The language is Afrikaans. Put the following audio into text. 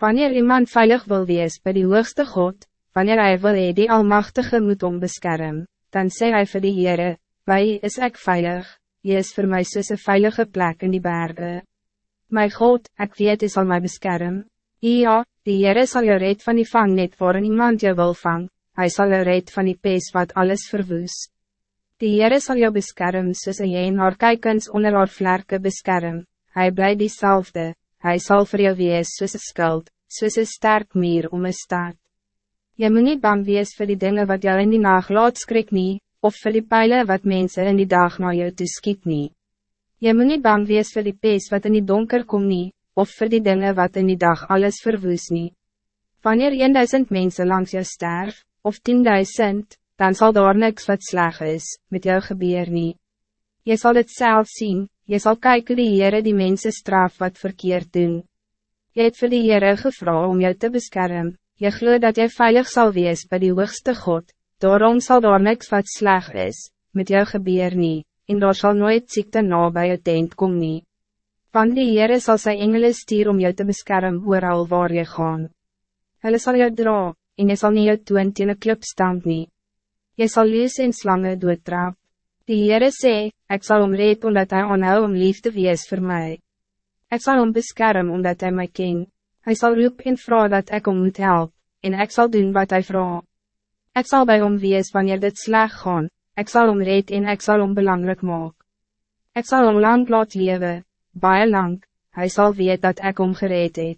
Wanneer iemand veilig wil wees bij die hoogste God, wanneer hij wil hee die Almachtige moet om beskerm, dan sê hy vir die Heere, Wij is ek veilig, jy is voor mij soos een veilige plek in die bergen. My God, ek weet, is al my beskerm. Ja, die Heere sal jou red van die vangnet waarin iemand jou wil vang, hij zal jou red van die pees wat alles verwoes. Die Heere sal jou beskerm soos een jeen haar kijkens onder haar vlerke beskerm, hy bly diezelfde, hij zal voor jou wees soos een skuld, soos een sterk meer om een staat. Je moet niet bang wees voor die dingen wat jou in die nacht laat skrik nie, of voor die pijlen wat mensen in die dag naar jou toe skiet nie. Je moet niet bang wees voor die pees wat in die donker kom nie, of voor die dingen wat in die dag alles verwoes nie. Wanneer 1000 mensen langs jou sterf, of 10.000, dan zal daar niks wat sleg is, met jou gebeur nie. Je zal het zelf zien, je zal kijken die Heere die mensen straf wat verkeerd doen. Je het vir die Heere gevra om jou te beschermen. je glo dat jy veilig zal wees bij die hoogste God, daarom zal daar niks wat sleg is, met jou gebeur nie, en daar sal nooit ziekte na bij jou tent kom nie. Want die Heere sal sy engele stuur om jou te beschermen al waar je gaan. Hulle sal jou dra, en jy sal nie jou toon teen een klip stand nie. Jy sal lees en slange doodtrap. Die Heere sê, ik zal om red omdat hij onhou om lief te wees voor mij. Ik zal hem beschermen omdat hij mij ken. Hij zal roep en vrouw dat ik hem moet helpen, en ik zal doen wat hij vraagt. Ik zal bij hem wees wanneer dit slag gaan, ik zal hem red en ik zal hem belangrijk maken. Ik zal hem lang laat leven, baie lang, hij zal weten dat ik hem gereed heb.